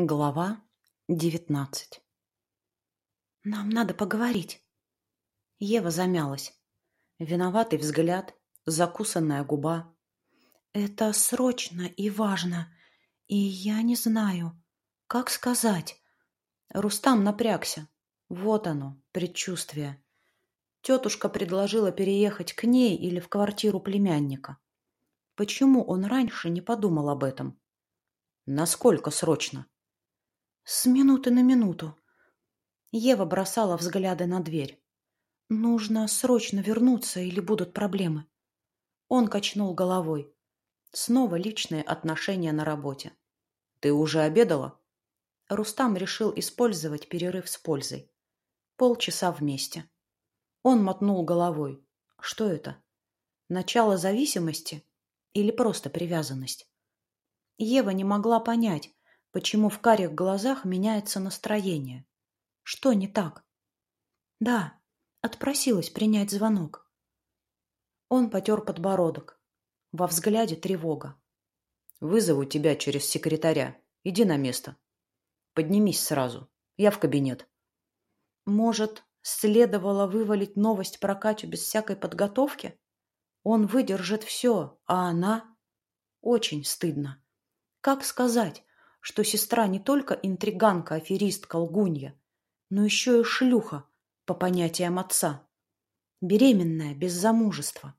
Глава девятнадцать «Нам надо поговорить». Ева замялась. Виноватый взгляд, закусанная губа. «Это срочно и важно, и я не знаю, как сказать». Рустам напрягся. Вот оно, предчувствие. Тетушка предложила переехать к ней или в квартиру племянника. Почему он раньше не подумал об этом? Насколько срочно? С минуты на минуту. Ева бросала взгляды на дверь. Нужно срочно вернуться, или будут проблемы. Он качнул головой. Снова личные отношения на работе. Ты уже обедала? Рустам решил использовать перерыв с пользой. Полчаса вместе. Он мотнул головой. Что это? Начало зависимости или просто привязанность? Ева не могла понять, почему в карих глазах меняется настроение. Что не так? Да, отпросилась принять звонок. Он потер подбородок. Во взгляде тревога. «Вызову тебя через секретаря. Иди на место. Поднимись сразу. Я в кабинет». Может, следовало вывалить новость про Катю без всякой подготовки? Он выдержит все, а она... Очень стыдно. Как сказать, что сестра не только интриганка, аферистка, лгунья, но еще и шлюха, по понятиям отца. Беременная, без замужества.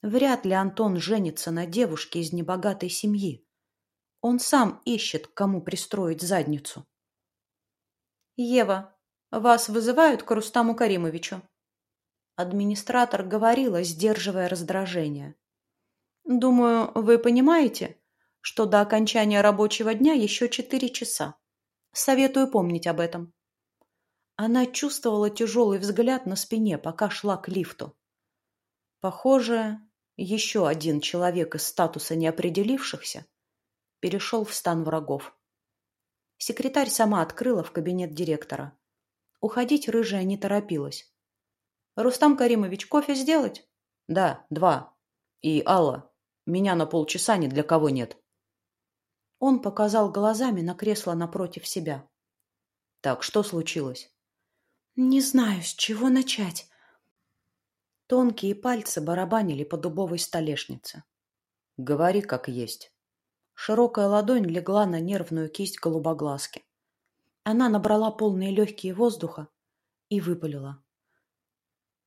Вряд ли Антон женится на девушке из небогатой семьи. Он сам ищет, кому пристроить задницу. «Ева, вас вызывают к Рустаму Каримовичу?» Администратор говорила, сдерживая раздражение. «Думаю, вы понимаете, что до окончания рабочего дня еще четыре часа. Советую помнить об этом. Она чувствовала тяжелый взгляд на спине, пока шла к лифту. Похоже, еще один человек из статуса неопределившихся перешел в стан врагов. Секретарь сама открыла в кабинет директора. Уходить рыжая не торопилась. «Рустам Каримович, кофе сделать?» «Да, два. И, Алла, меня на полчаса ни для кого нет». Он показал глазами на кресло напротив себя. «Так, что случилось?» «Не знаю, с чего начать». Тонкие пальцы барабанили по дубовой столешнице. «Говори, как есть». Широкая ладонь легла на нервную кисть голубоглазки. Она набрала полные легкие воздуха и выпалила.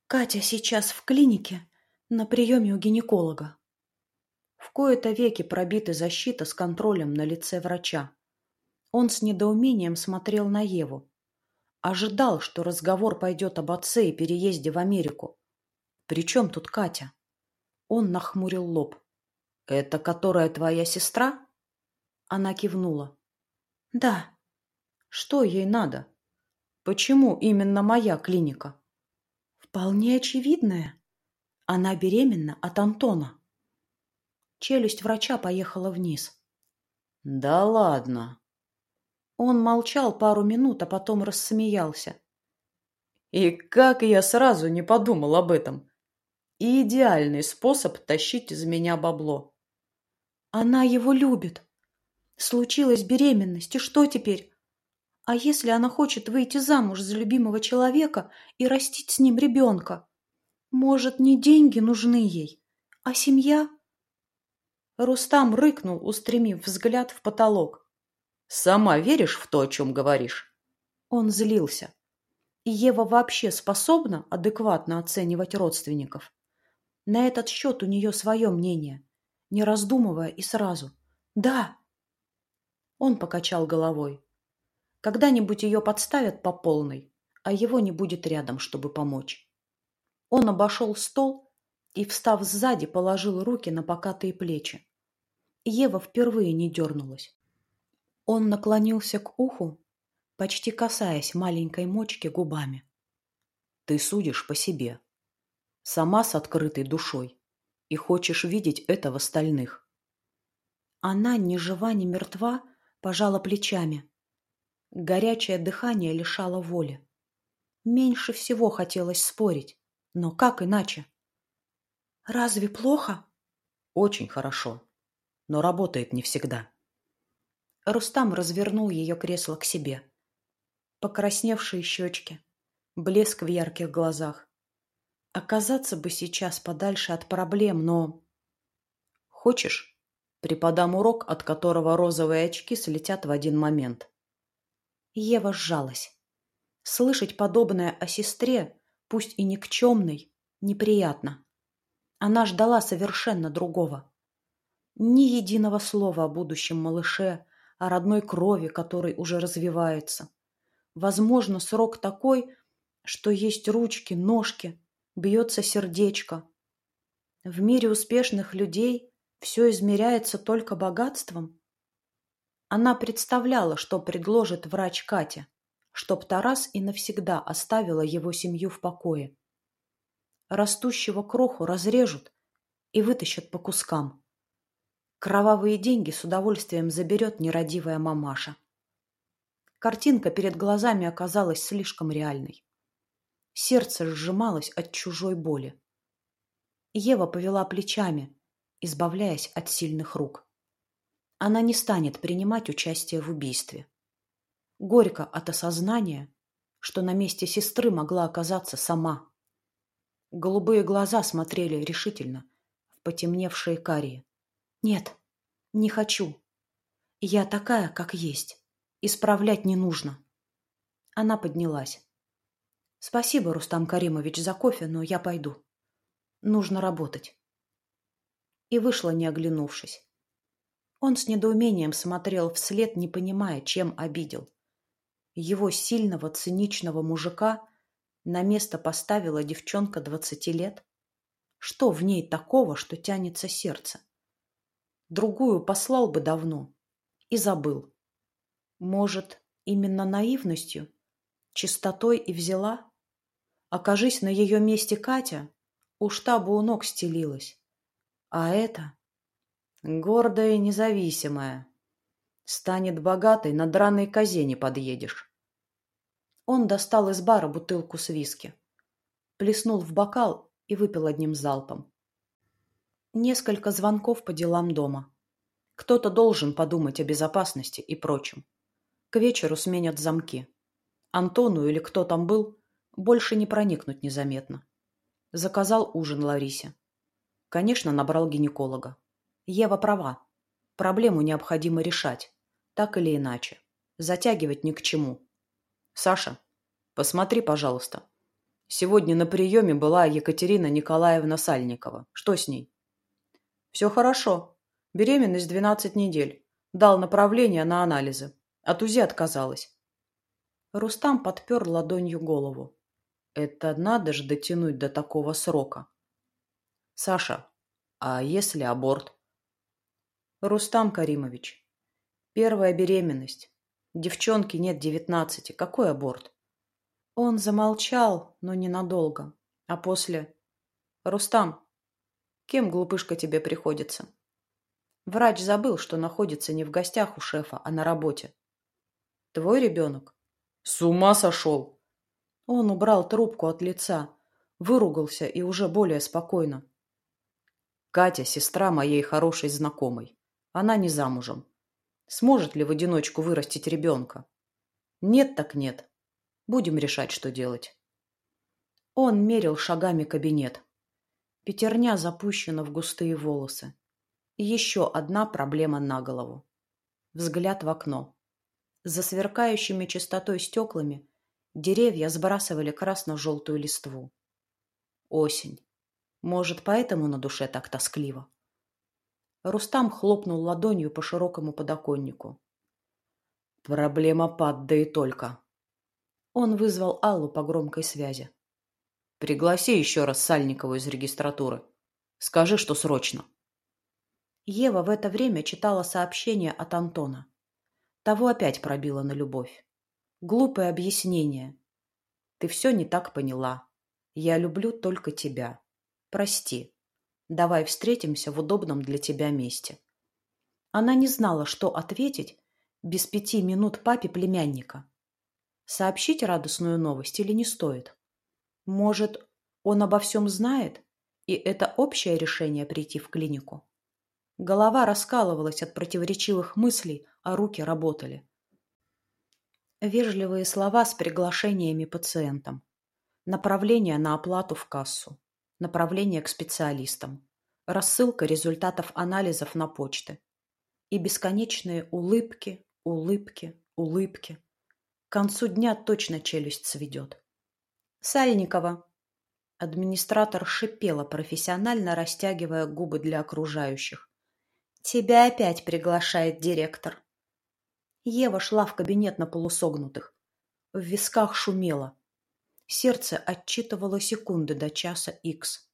«Катя сейчас в клинике на приеме у гинеколога. В кои-то веки пробита защита с контролем на лице врача. Он с недоумением смотрел на Еву. Ожидал, что разговор пойдет об отце и переезде в Америку. «При чем тут Катя?» Он нахмурил лоб. «Это которая твоя сестра?» Она кивнула. «Да». «Что ей надо? Почему именно моя клиника?» «Вполне очевидная. Она беременна от Антона». Челюсть врача поехала вниз. «Да ладно!» Он молчал пару минут, а потом рассмеялся. «И как я сразу не подумал об этом! идеальный способ тащить из меня бабло!» «Она его любит. Случилась беременность, и что теперь? А если она хочет выйти замуж за любимого человека и растить с ним ребенка? Может, не деньги нужны ей, а семья?» Рустам рыкнул, устремив взгляд в потолок. «Сама веришь в то, о чем говоришь?» Он злился. И Ева вообще способна адекватно оценивать родственников? На этот счет у нее свое мнение, не раздумывая и сразу. «Да!» Он покачал головой. Когда-нибудь ее подставят по полной, а его не будет рядом, чтобы помочь. Он обошел стол и, встав сзади, положил руки на покатые плечи. Ева впервые не дернулась. Он наклонился к уху, почти касаясь маленькой мочки губами. «Ты судишь по себе. Сама с открытой душой. И хочешь видеть это в остальных». Она, ни жива, ни мертва, пожала плечами. Горячее дыхание лишало воли. Меньше всего хотелось спорить. Но как иначе? Разве плохо? Очень хорошо, но работает не всегда. Рустам развернул ее кресло к себе. Покрасневшие щечки, блеск в ярких глазах. Оказаться бы сейчас подальше от проблем, но... Хочешь, преподам урок, от которого розовые очки слетят в один момент? Ева сжалась. Слышать подобное о сестре, пусть и никчемной, неприятно. Она ждала совершенно другого. Ни единого слова о будущем малыше, о родной крови, который уже развивается. Возможно, срок такой, что есть ручки, ножки, бьется сердечко. В мире успешных людей все измеряется только богатством. Она представляла, что предложит врач Катя, чтоб Тарас и навсегда оставила его семью в покое. Растущего кроху разрежут и вытащат по кускам. Кровавые деньги с удовольствием заберет нерадивая мамаша. Картинка перед глазами оказалась слишком реальной. Сердце сжималось от чужой боли. Ева повела плечами, избавляясь от сильных рук. Она не станет принимать участие в убийстве. Горько от осознания, что на месте сестры могла оказаться сама. Голубые глаза смотрели решительно в потемневшие карие. Нет, не хочу. Я такая, как есть. Исправлять не нужно. Она поднялась. Спасибо, Рустам Каримович, за кофе, но я пойду. Нужно работать. И вышла, не оглянувшись. Он с недоумением смотрел вслед, не понимая, чем обидел. Его сильного, циничного мужика на место поставила девчонка двадцати лет. Что в ней такого, что тянется сердце? Другую послал бы давно и забыл. Может, именно наивностью, чистотой и взяла? Окажись на ее месте Катя, уж та бы у ног стелилась. А это гордая и независимая. Станет богатой, на драной козе не подъедешь. Он достал из бара бутылку с виски, плеснул в бокал и выпил одним залпом. Несколько звонков по делам дома. Кто-то должен подумать о безопасности и прочем. К вечеру сменят замки. Антону или кто там был, больше не проникнуть незаметно. Заказал ужин Ларисе. Конечно, набрал гинеколога. Ева права. Проблему необходимо решать. Так или иначе. Затягивать ни к чему. Саша, посмотри, пожалуйста. Сегодня на приеме была Екатерина Николаевна Сальникова. Что с ней? Все хорошо. Беременность 12 недель. Дал направление на анализы. От УЗИ отказалась. Рустам подпер ладонью голову. Это надо же дотянуть до такого срока. Саша, а если аборт? Рустам Каримович, первая беременность. Девчонке нет девятнадцати. Какой аборт? Он замолчал, но ненадолго. А после... Рустам, Кем, глупышка, тебе приходится? Врач забыл, что находится не в гостях у шефа, а на работе. Твой ребенок? С ума сошел! Он убрал трубку от лица, выругался и уже более спокойно. Катя – сестра моей хорошей знакомой. Она не замужем. Сможет ли в одиночку вырастить ребенка? Нет так нет. Будем решать, что делать. Он мерил шагами кабинет. Пятерня запущена в густые волосы. Еще одна проблема на голову. Взгляд в окно. За сверкающими чистотой стеклами деревья сбрасывали красно-желтую листву. Осень. Может, поэтому на душе так тоскливо? Рустам хлопнул ладонью по широкому подоконнику. Проблема пад, да и только. Он вызвал Аллу по громкой связи. Пригласи еще раз Сальникову из регистратуры. Скажи, что срочно. Ева в это время читала сообщение от Антона. Того опять пробило на любовь. Глупое объяснение. Ты все не так поняла. Я люблю только тебя. Прости. Давай встретимся в удобном для тебя месте. Она не знала, что ответить без пяти минут папе племянника. Сообщить радостную новость или не стоит? Может, он обо всем знает, и это общее решение прийти в клинику? Голова раскалывалась от противоречивых мыслей, а руки работали. Вежливые слова с приглашениями пациентам. Направление на оплату в кассу. Направление к специалистам. Рассылка результатов анализов на почты. И бесконечные улыбки, улыбки, улыбки. К концу дня точно челюсть сведет. «Сальникова!» Администратор шипела, профессионально растягивая губы для окружающих. «Тебя опять приглашает директор». Ева шла в кабинет на полусогнутых. В висках шумело. Сердце отчитывало секунды до часа икс.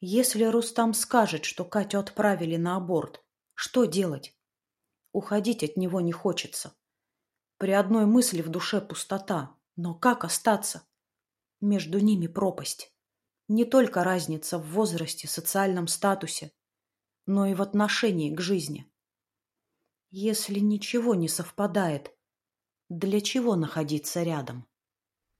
Если Рустам скажет, что Катю отправили на аборт, что делать? Уходить от него не хочется. При одной мысли в душе пустота. Но как остаться? Между ними пропасть. Не только разница в возрасте, социальном статусе, но и в отношении к жизни. Если ничего не совпадает, для чего находиться рядом?